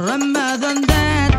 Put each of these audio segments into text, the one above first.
Ramadan dance.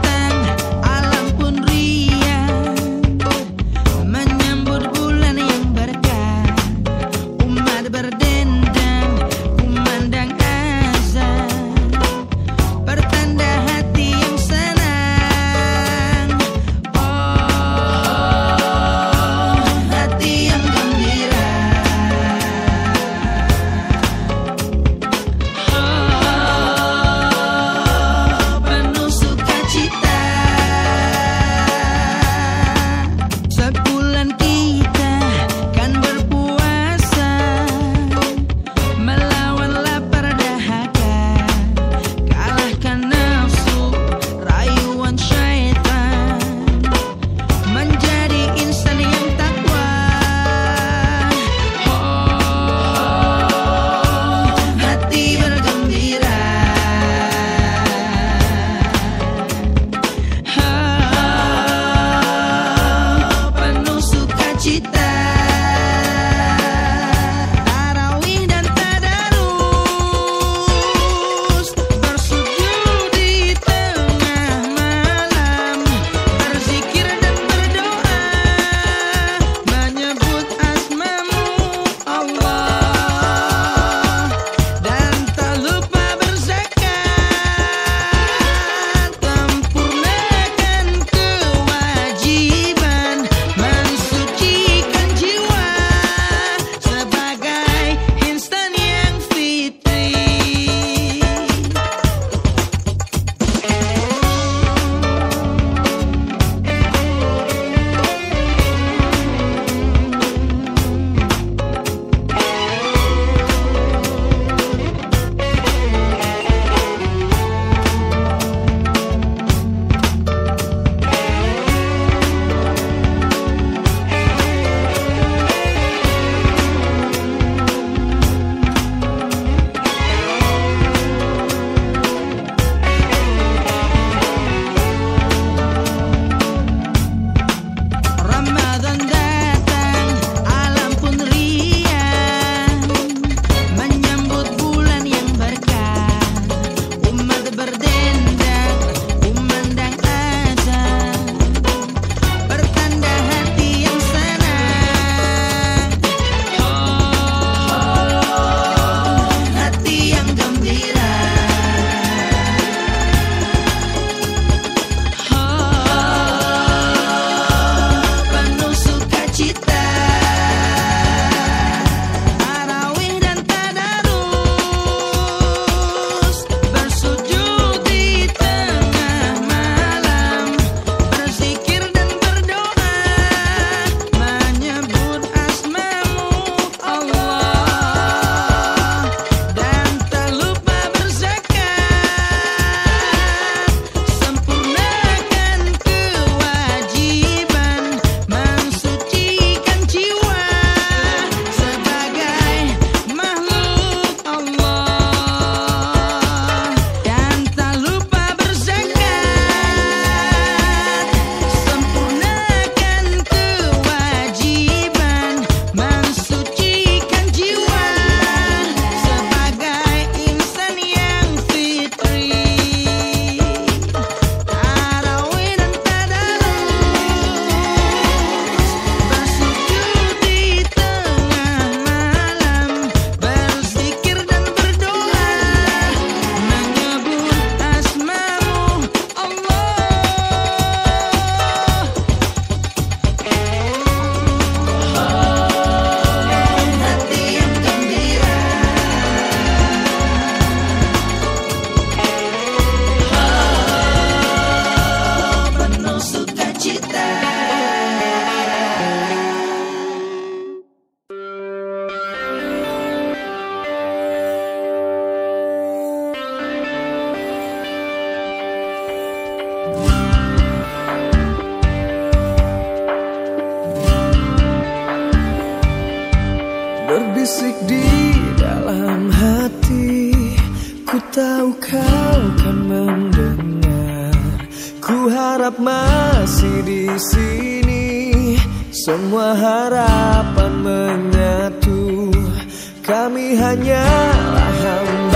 tahu kau kan mendengar. Ku harap masih di sini. Semua harapan menyatu. Kami hanyalah hamba.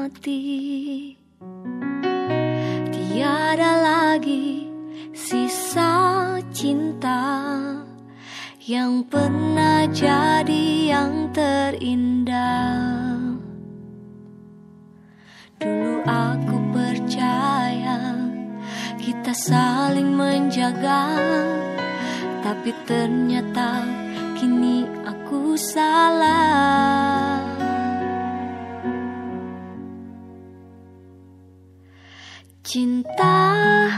Hianati Tiada lagi sisa cinta yang pernah jadi yang terindah. Dulu aku percaya kita saling menjaga, tapi ternyata kini aku salah. Cinta.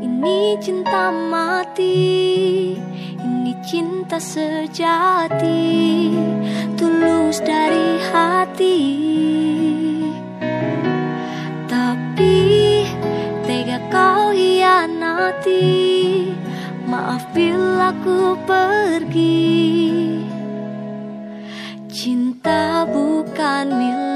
Ini cinta mati. Ini cinta sejati. Tulus dari hati. Tapi tega kau hianati. Maaf bila ku pergi. Cinta bukan milik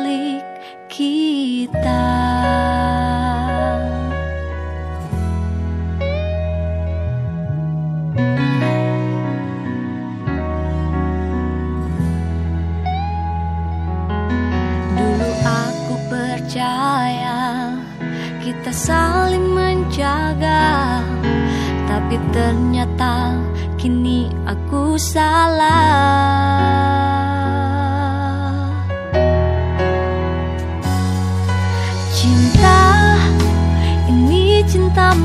percaya. Kita saling menjaga. Tapi ternyata kini aku salah. Cinta ini cinta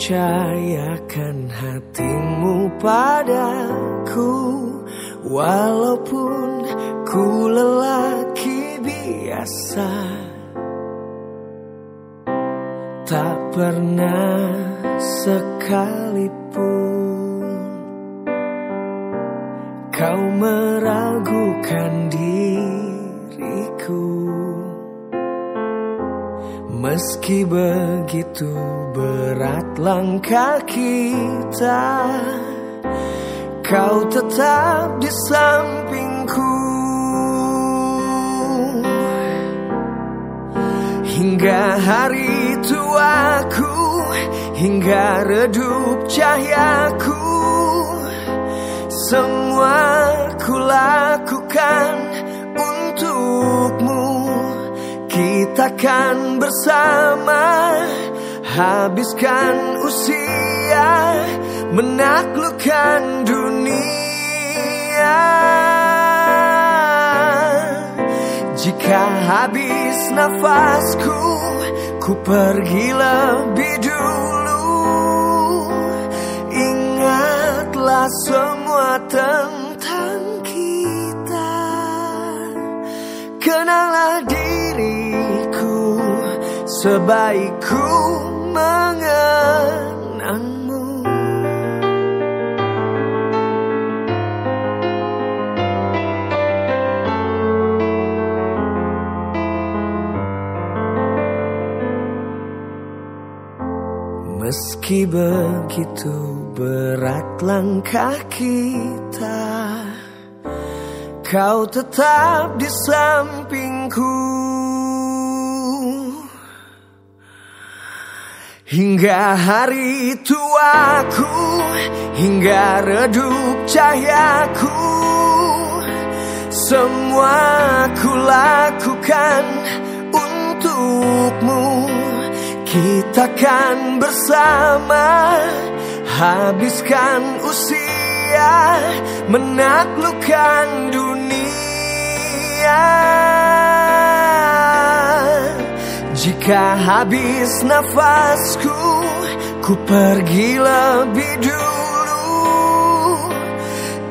percayakan hatimu padaku Walaupun ku lelaki biasa. Tak pernah sekalipun Kau meragukan diriku. Meski begitu berat langkah kita Kau tetap di sampingku. Hingga hari tuaku Hingga redup cahayaku Semua kulakukan Kita kan bersama habiskan usia menaklukkan dunia. Jika habis nafasku, ku pergi lebih dulu. Ingatlah semua tentang Sebaikku mengenangmu. Meski begitu berat langkah kita Kau tetap di sampingku. Hingga hari tuaku Hingga redup cahayaku. Semua ku lakukan untukmu. Kita kan bersama Habiskan usia Menaklukkan dunia Jika habis nafasku Ku pergi lebih dulu.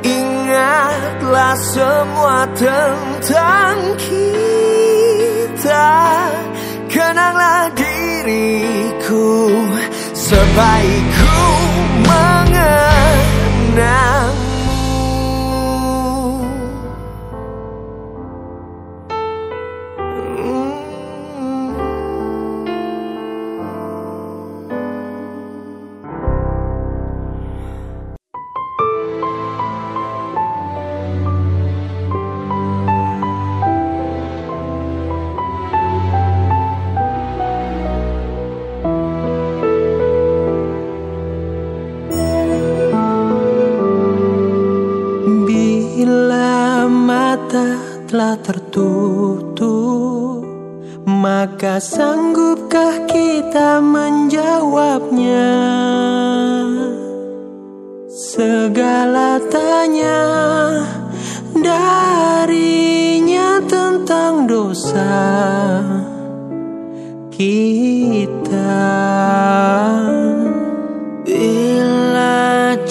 Ingatlah semua tentang kita. Kenanglah diriku Sebaik ku mengenangmu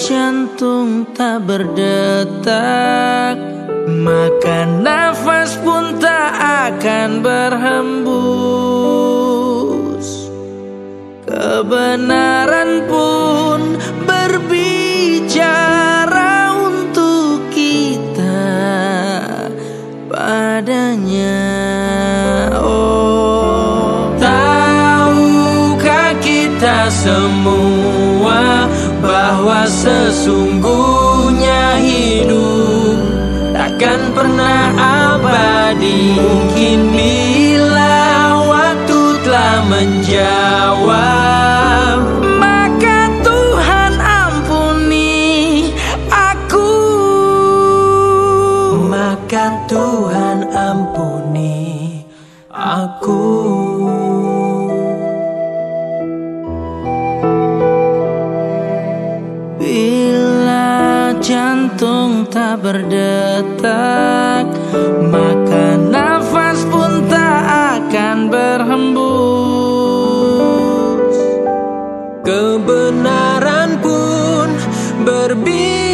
jantung tak berdetak. Maka nafas pun tak akan berhembus. Kebenaran pun berbicara untuk kita. Padanya Oh Tahukah kita semua bahwa sesungguhnya hidup takkan pernah abadi. Mungkin bila waktu telah menjawab Kebenaran pun berbicara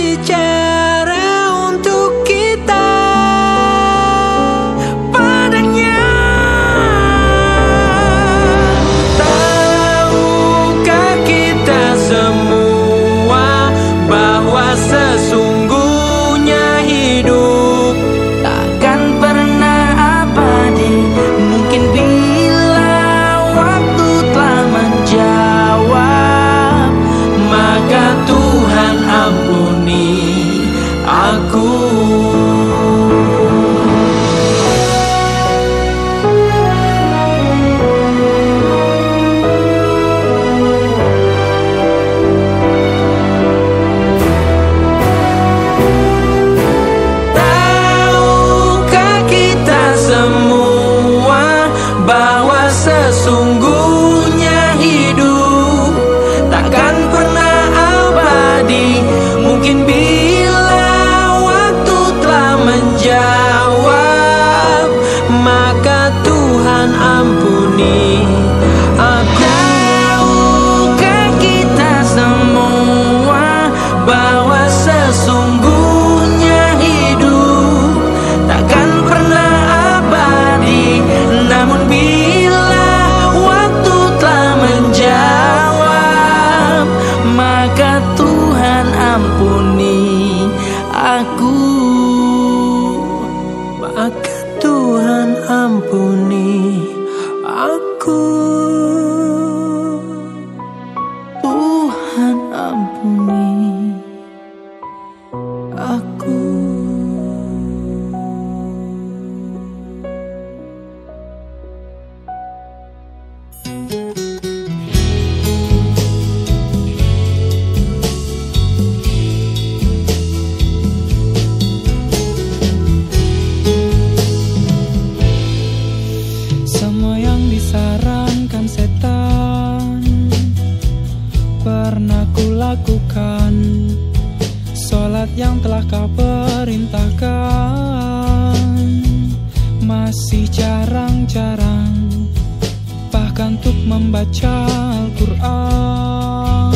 membaca Al-Quran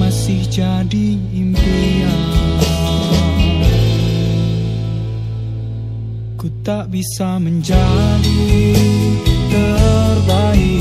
masih jadi impian. Ku tak bisa menjadi terbaik.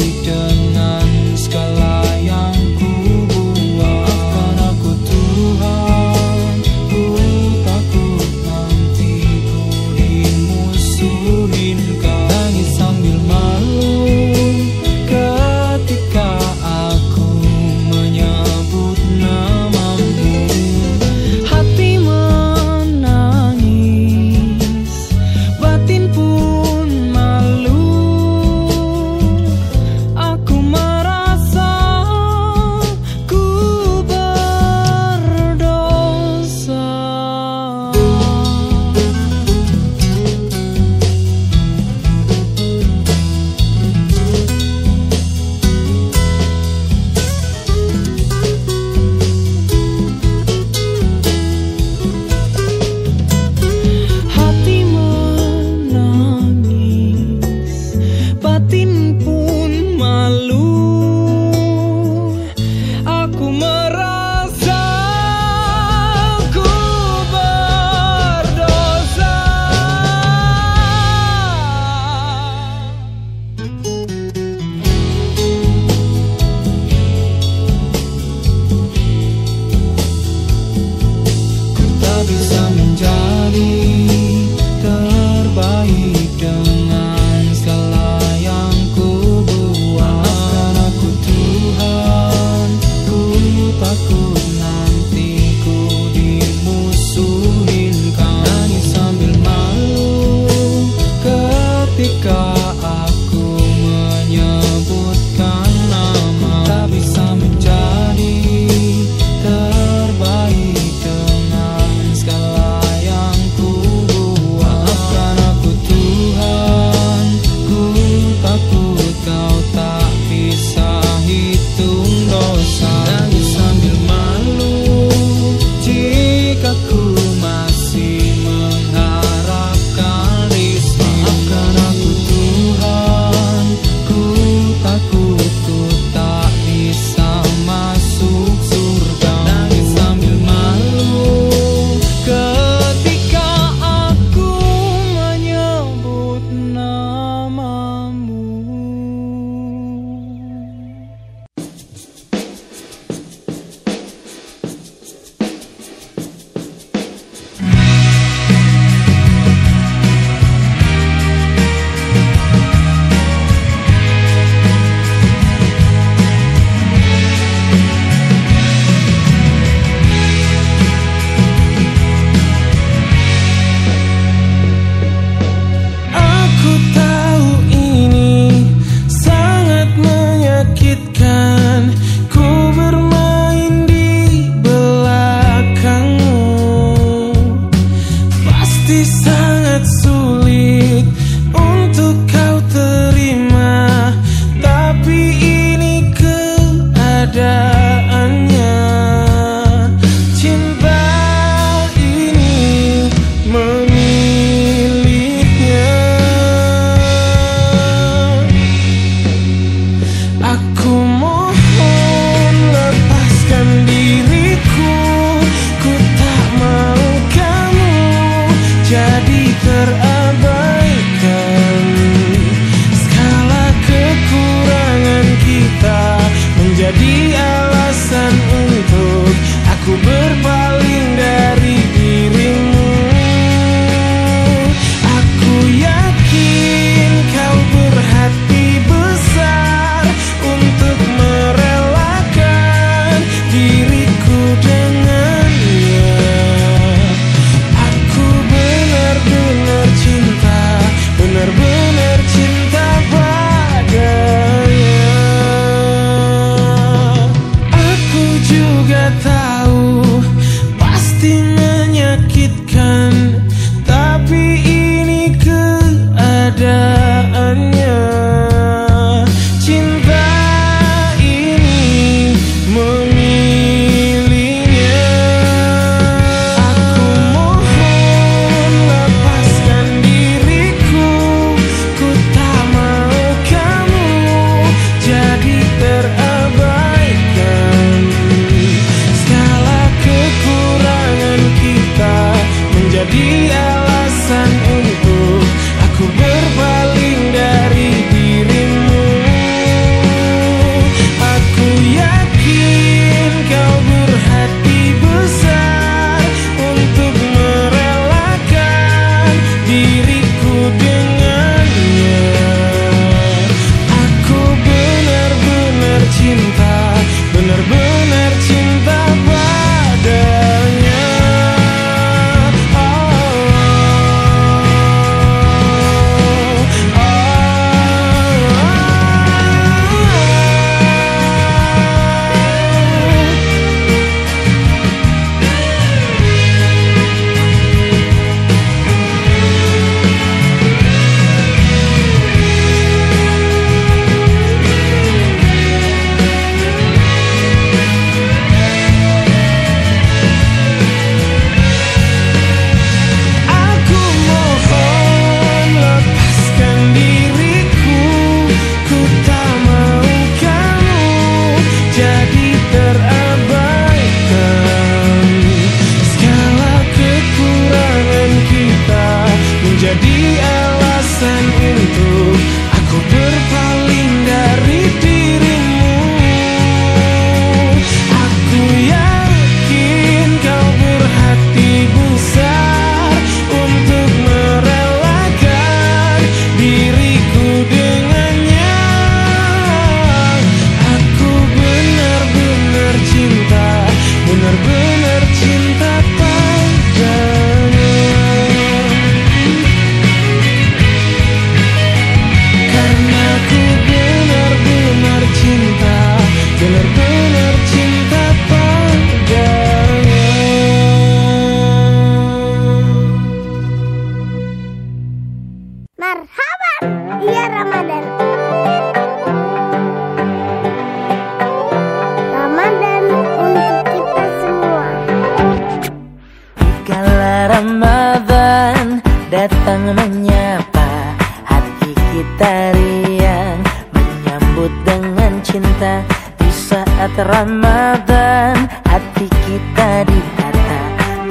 datang menyapa. Hati kita riang Menyambut dengan cinta. Di saat Ramadan Hati kita ditata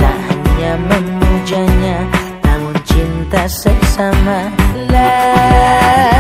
Tak hanya memujanya Namun cinta sesama Lah.